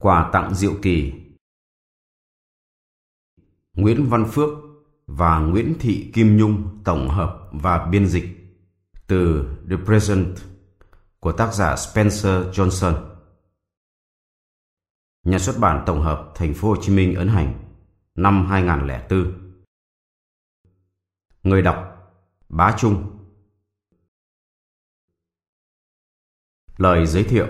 Quà tặng diệu kỳ Nguyễn Văn Phước và Nguyễn Thị Kim Nhung tổng hợp và biên dịch từ The Present của tác giả Spencer Johnson. Nhà xuất bản tổng hợp Thành phố Hồ Chí Minh ấn hành năm 2004. Người đọc Bá Trung Lời giới thiệu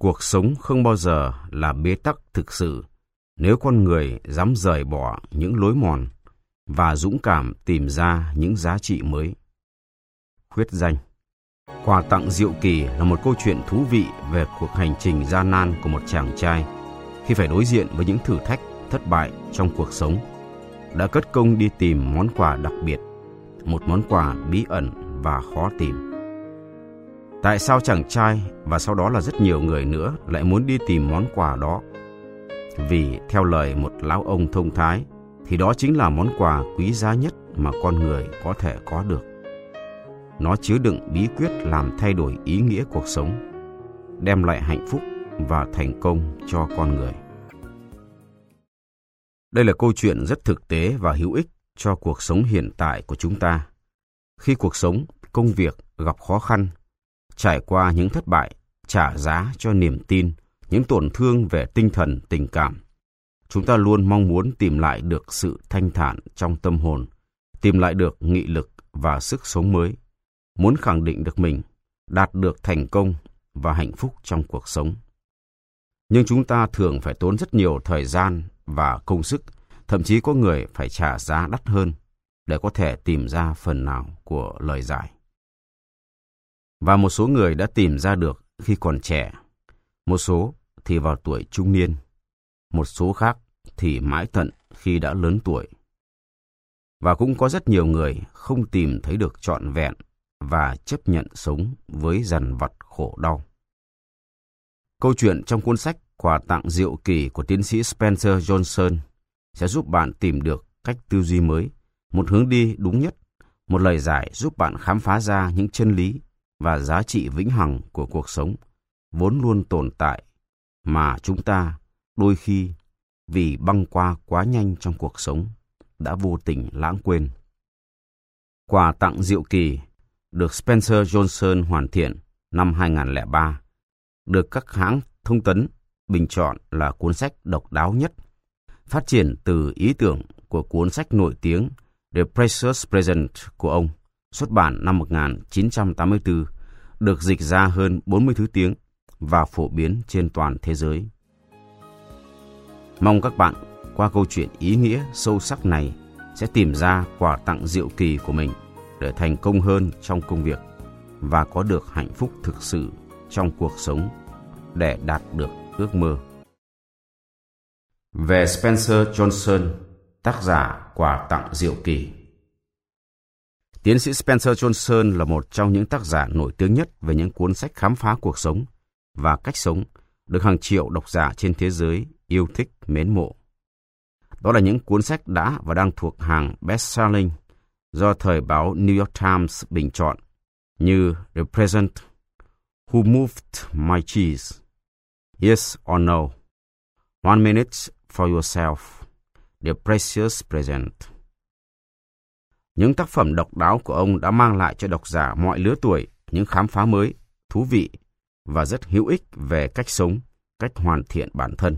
Cuộc sống không bao giờ là bế tắc thực sự nếu con người dám rời bỏ những lối mòn và dũng cảm tìm ra những giá trị mới. Khuyết danh Quà tặng diệu kỳ là một câu chuyện thú vị về cuộc hành trình gian nan của một chàng trai khi phải đối diện với những thử thách, thất bại trong cuộc sống. Đã cất công đi tìm món quà đặc biệt, một món quà bí ẩn và khó tìm. Tại sao chàng trai và sau đó là rất nhiều người nữa lại muốn đi tìm món quà đó? Vì theo lời một lão ông thông thái thì đó chính là món quà quý giá nhất mà con người có thể có được. Nó chứa đựng bí quyết làm thay đổi ý nghĩa cuộc sống, đem lại hạnh phúc và thành công cho con người. Đây là câu chuyện rất thực tế và hữu ích cho cuộc sống hiện tại của chúng ta. Khi cuộc sống, công việc gặp khó khăn, trải qua những thất bại, trả giá cho niềm tin, những tổn thương về tinh thần, tình cảm, chúng ta luôn mong muốn tìm lại được sự thanh thản trong tâm hồn, tìm lại được nghị lực và sức sống mới, muốn khẳng định được mình, đạt được thành công và hạnh phúc trong cuộc sống. Nhưng chúng ta thường phải tốn rất nhiều thời gian và công sức, thậm chí có người phải trả giá đắt hơn để có thể tìm ra phần nào của lời giải. Và một số người đã tìm ra được khi còn trẻ, một số thì vào tuổi trung niên, một số khác thì mãi tận khi đã lớn tuổi. Và cũng có rất nhiều người không tìm thấy được trọn vẹn và chấp nhận sống với dằn vặt khổ đau. Câu chuyện trong cuốn sách Quà tặng diệu kỳ của tiến sĩ Spencer Johnson sẽ giúp bạn tìm được cách tư duy mới, một hướng đi đúng nhất, một lời giải giúp bạn khám phá ra những chân lý và giá trị vĩnh hằng của cuộc sống, vốn luôn tồn tại, mà chúng ta đôi khi vì băng qua quá nhanh trong cuộc sống, đã vô tình lãng quên. Quà tặng diệu kỳ được Spencer Johnson hoàn thiện năm 2003, được các hãng thông tấn bình chọn là cuốn sách độc đáo nhất, phát triển từ ý tưởng của cuốn sách nổi tiếng The Precious Present của ông, xuất bản năm 1984, được dịch ra hơn 40 thứ tiếng và phổ biến trên toàn thế giới. Mong các bạn qua câu chuyện ý nghĩa sâu sắc này sẽ tìm ra quà tặng diệu kỳ của mình để thành công hơn trong công việc và có được hạnh phúc thực sự trong cuộc sống để đạt được ước mơ. Về Spencer Johnson, tác giả quà tặng diệu kỳ. Tiến sĩ Spencer Johnson là một trong những tác giả nổi tiếng nhất về những cuốn sách khám phá cuộc sống và cách sống được hàng triệu độc giả trên thế giới yêu thích mến mộ. Đó là những cuốn sách đã và đang thuộc hàng best-selling do thời báo New York Times bình chọn như The Present, Who Moved My Cheese, Yes or No, One Minute for Yourself, The Precious Present. Những tác phẩm độc đáo của ông đã mang lại cho độc giả mọi lứa tuổi những khám phá mới, thú vị và rất hữu ích về cách sống, cách hoàn thiện bản thân.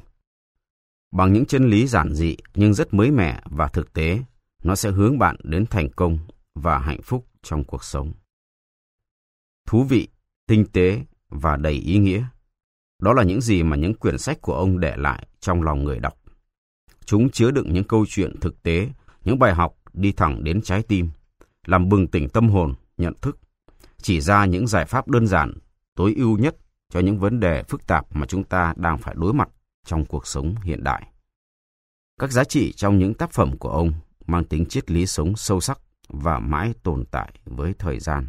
Bằng những chân lý giản dị nhưng rất mới mẻ và thực tế, nó sẽ hướng bạn đến thành công và hạnh phúc trong cuộc sống. Thú vị, tinh tế và đầy ý nghĩa. Đó là những gì mà những quyển sách của ông để lại trong lòng người đọc. Chúng chứa đựng những câu chuyện thực tế, những bài học đi thẳng đến trái tim, làm bừng tỉnh tâm hồn, nhận thức, chỉ ra những giải pháp đơn giản, tối ưu nhất cho những vấn đề phức tạp mà chúng ta đang phải đối mặt trong cuộc sống hiện đại. Các giá trị trong những tác phẩm của ông mang tính triết lý sống sâu sắc và mãi tồn tại với thời gian.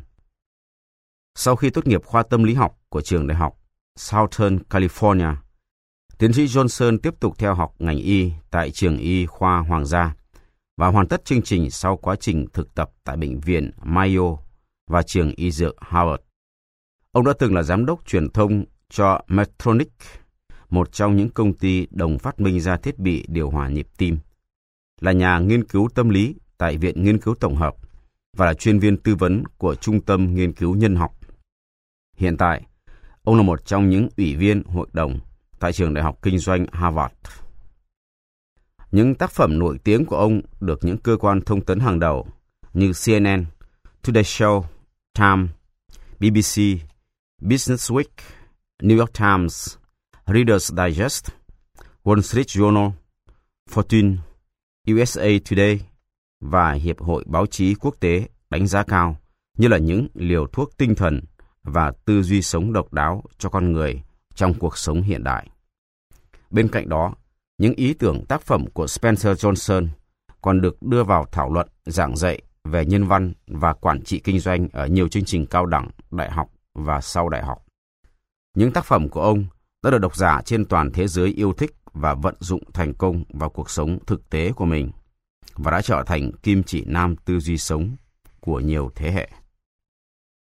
Sau khi tốt nghiệp khoa tâm lý học của trường đại học Southern California, tiến sĩ Johnson tiếp tục theo học ngành y tại trường y khoa Hoàng gia và hoàn tất chương trình sau quá trình thực tập tại bệnh viện Mayo và trường y dược Harvard. Ông đã từng là giám đốc truyền thông cho Medtronic, một trong những công ty đồng phát minh ra thiết bị điều hòa nhịp tim. Là nhà nghiên cứu tâm lý tại Viện Nghiên cứu Tổng hợp và là chuyên viên tư vấn của Trung tâm Nghiên cứu Nhân học. Hiện tại, ông là một trong những ủy viên hội đồng tại trường Đại học Kinh doanh Harvard. Những tác phẩm nổi tiếng của ông được những cơ quan thông tấn hàng đầu như CNN, Today Show, Time, BBC, Business Week, New York Times, Reader's Digest, Wall Street Journal, Fortune, USA Today và Hiệp hội Báo chí Quốc tế đánh giá cao như là những liều thuốc tinh thần và tư duy sống độc đáo cho con người trong cuộc sống hiện đại. Bên cạnh đó, những ý tưởng tác phẩm của Spencer Johnson còn được đưa vào thảo luận giảng dạy về nhân văn và quản trị kinh doanh ở nhiều chương trình cao đẳng, đại học và sau đại học. Những tác phẩm của ông đã được độc giả trên toàn thế giới yêu thích và vận dụng thành công vào cuộc sống thực tế của mình và đã trở thành kim chỉ nam tư duy sống của nhiều thế hệ.